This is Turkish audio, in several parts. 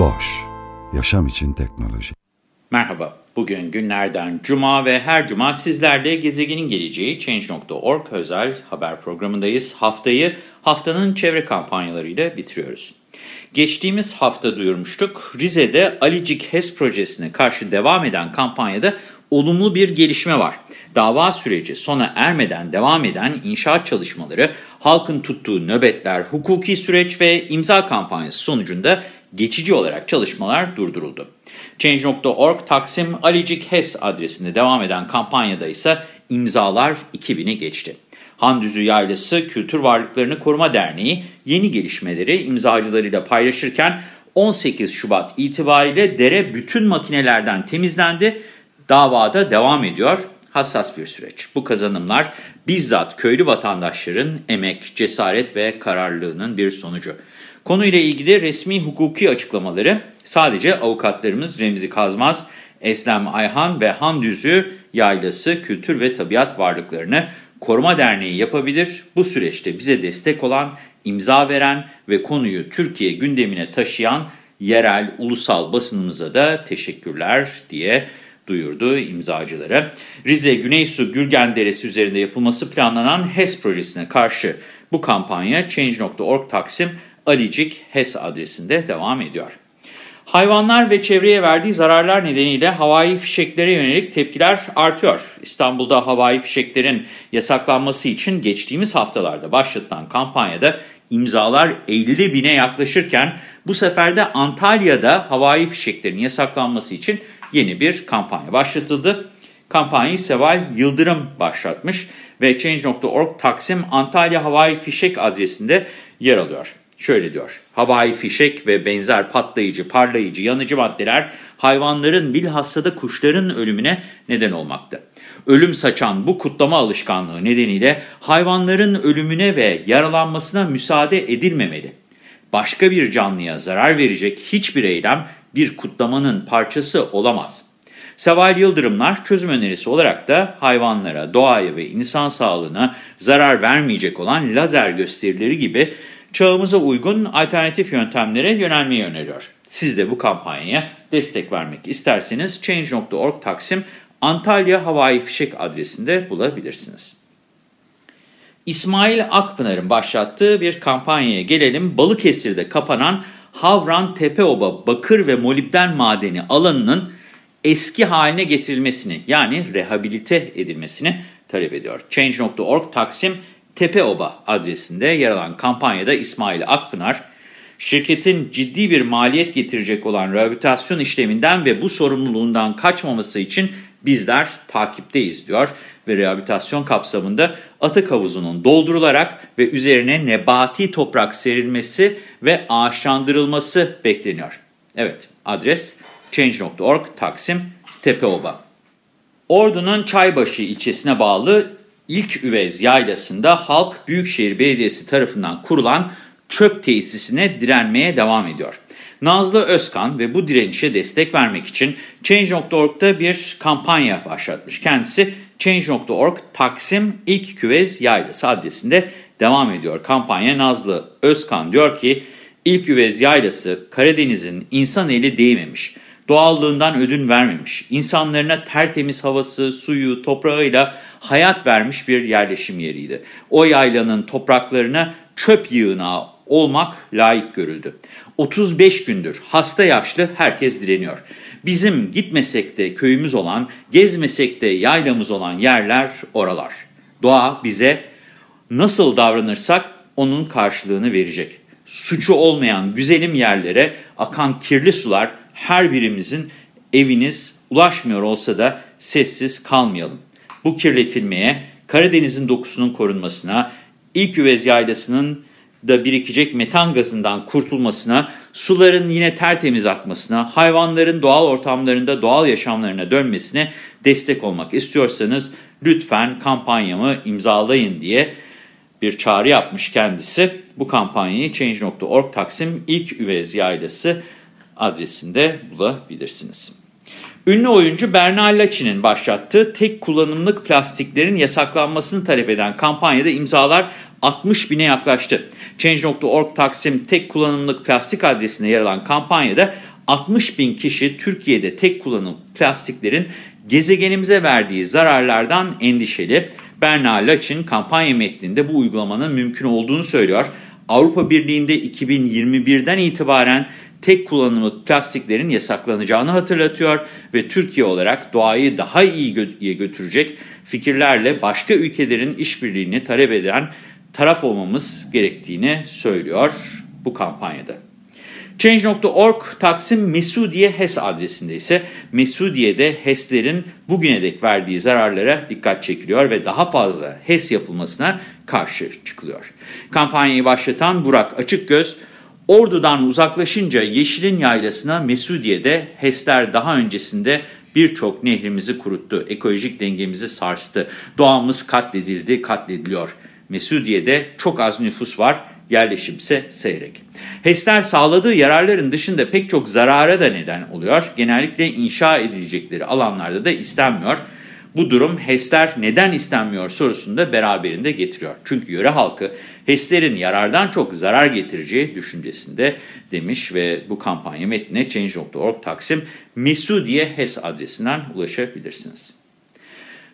Boş, yaşam için teknoloji. Merhaba, bugün günlerden cuma ve her cuma sizlerle gezegenin geleceği Change.org özel haber programındayız. Haftayı haftanın çevre kampanyalarıyla bitiriyoruz. Geçtiğimiz hafta duyurmuştuk, Rize'de Alicik HES projesine karşı devam eden kampanyada olumlu bir gelişme var. Dava süreci sona ermeden devam eden inşaat çalışmaları, halkın tuttuğu nöbetler, hukuki süreç ve imza kampanyası sonucunda geçici olarak çalışmalar durduruldu. Change.org Taksim Alicik HES adresinde devam eden kampanyada ise imzalar 2000'i geçti. Handüzü Yaylası Kültür Varlıklarını Koruma Derneği yeni gelişmeleri imzacılarıyla paylaşırken 18 Şubat itibariyle dere bütün makinelerden temizlendi. Davada devam ediyor. Hassas bir süreç. Bu kazanımlar bizzat köylü vatandaşların emek, cesaret ve kararlılığının bir sonucu. Konuyla ilgili resmi hukuki açıklamaları sadece avukatlarımız Remzi Kazmaz, Eslem Ayhan ve Handüzü Yaylası Kültür ve Tabiat Varlıklarını Koruma Derneği yapabilir. Bu süreçte bize destek olan, imza veren ve konuyu Türkiye gündemine taşıyan yerel, ulusal basınımıza da teşekkürler diye duyurdu imzacılara. Rize Güneysu Gürgen Deresi üzerinde yapılması planlanan HES projesine karşı bu kampanya Change.org Taksim Alicik HES adresinde devam ediyor. Hayvanlar ve çevreye verdiği zararlar nedeniyle havai fişeklere yönelik tepkiler artıyor. İstanbul'da havai fişeklerin yasaklanması için geçtiğimiz haftalarda başlatılan kampanyada imzalar 50 bine yaklaşırken bu sefer de Antalya'da havai fişeklerin yasaklanması için yeni bir kampanya başlatıldı. Kampanyayı Seval Yıldırım başlatmış ve Change.org Taksim Antalya Havai Fişek adresinde yer alıyor. Şöyle diyor, havai fişek ve benzer patlayıcı, parlayıcı, yanıcı maddeler hayvanların bilhassa da kuşların ölümüne neden olmakta. Ölüm saçan bu kutlama alışkanlığı nedeniyle hayvanların ölümüne ve yaralanmasına müsaade edilmemeli. Başka bir canlıya zarar verecek hiçbir eylem bir kutlamanın parçası olamaz. Seval Yıldırımlar çözüm önerisi olarak da hayvanlara, doğaya ve insan sağlığına zarar vermeyecek olan lazer gösterileri gibi çağımıza uygun alternatif yöntemlere yönelmeyi öneriyor. Siz de bu kampanyaya destek vermek isterseniz Change.org Taksim Antalya Havai Fişek adresinde bulabilirsiniz. İsmail Akpınar'ın başlattığı bir kampanyaya gelelim. Balıkesir'de kapanan Havran Tepeoba bakır ve molibden madeni alanının eski haline getirilmesini yani rehabilite edilmesini talep ediyor. Change.org Taksim Tepeoba adresinde yer alan kampanyada İsmail Akpınar, şirketin ciddi bir maliyet getirecek olan rehabilitasyon işleminden ve bu sorumluluğundan kaçmaması için bizler takipteyiz diyor ve rehabilitasyon kapsamında atık havuzunun doldurularak ve üzerine nebati toprak serilmesi ve ağaçlandırılması bekleniyor. Evet adres change.org Taksim Tepeoba. Ordu'nun Çaybaşı ilçesine bağlı İlk Üvez Yaylası'nda halk Büyükşehir Belediyesi tarafından kurulan çöp tesisine direnmeye devam ediyor. Nazlı Özkan ve bu direnişe destek vermek için Change.org'da bir kampanya başlatmış. Kendisi Change.org Taksim İlk Küvez Yaylası adresinde devam ediyor. Kampanya Nazlı Özkan diyor ki, İlk Üvez Yaylası Karadeniz'in insan eli değmemiş, doğallığından ödün vermemiş, insanlarına tertemiz havası, suyu, toprağıyla hayat vermiş bir yerleşim yeriydi. O yaylanın topraklarına çöp yığınağı olmak layık görüldü. 35 gündür hasta yaşlı herkes direniyor. Bizim gitmesek de köyümüz olan, gezmesek de yaylamız olan yerler oralar. Doğa bize nasıl davranırsak onun karşılığını verecek. Suçu olmayan güzelim yerlere akan kirli sular her birimizin eviniz ulaşmıyor olsa da sessiz kalmayalım. Bu kirletilmeye, Karadeniz'in dokusunun korunmasına, ilk üvez yaylasının da birikecek metan gazından kurtulmasına, suların yine tertemiz akmasına, hayvanların doğal ortamlarında doğal yaşamlarına dönmesine destek olmak istiyorsanız lütfen kampanyamı imzalayın diye bir çağrı yapmış kendisi. Bu kampanyayı Change.org Taksim İlk Üvez Yaylası adresinde bulabilirsiniz. Ünlü oyuncu Berna Laçin'in başlattığı tek kullanımlık plastiklerin yasaklanmasını talep eden kampanyada imzalar 60 bine yaklaştı. Change.org Taksim tek kullanımlık plastik adresine yer alan kampanyada 60 bin kişi Türkiye'de tek kullanım plastiklerin gezegenimize verdiği zararlardan endişeli. Berna Laçin kampanya metninde bu uygulamanın mümkün olduğunu söylüyor. Avrupa Birliği'nde 2021'den itibaren tek kullanımlık plastiklerin yasaklanacağını hatırlatıyor ve Türkiye olarak doğayı daha iyiye götürecek fikirlerle başka ülkelerin işbirliğini talep eden taraf olmamız gerektiğini söylüyor bu kampanyada. Change.org Taksim Mesudiye HES adresinde ise Mesudiye'de HES'lerin bugüne dek verdiği zararlara dikkat çekiliyor ve daha fazla HES yapılmasına karşı çıkılıyor. Kampanyayı başlatan Burak Açıkgöz, Ordu'dan uzaklaşınca Yeşil'in yaylasına Mesudiye'de HES'ler daha öncesinde birçok nehrimizi kuruttu, ekolojik dengemizi sarstı, doğamız katledildi, katlediliyor. Mesudiye'de çok az nüfus var, yerleşim ise seyrek. HES'ler sağladığı yararların dışında pek çok zarara da neden oluyor. Genellikle inşa edilecekleri alanlarda da istenmiyor. Bu durum HES'ler neden istenmiyor sorusunu da beraberinde getiriyor. Çünkü yöre halkı HES'lerin yarardan çok zarar getireceği düşüncesinde demiş ve bu kampanya metnine Change.org Taksim Mesudiye HES adresinden ulaşabilirsiniz.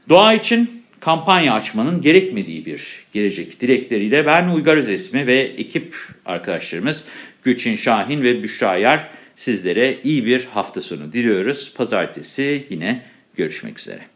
Doğa için kampanya açmanın gerekmediği bir gelecek dilekleriyle ben Uygar Özesmi ve ekip arkadaşlarımız Gülçin Şahin ve Büşra Yar sizlere iyi bir hafta sonu diliyoruz. Pazartesi yine görüşmek üzere.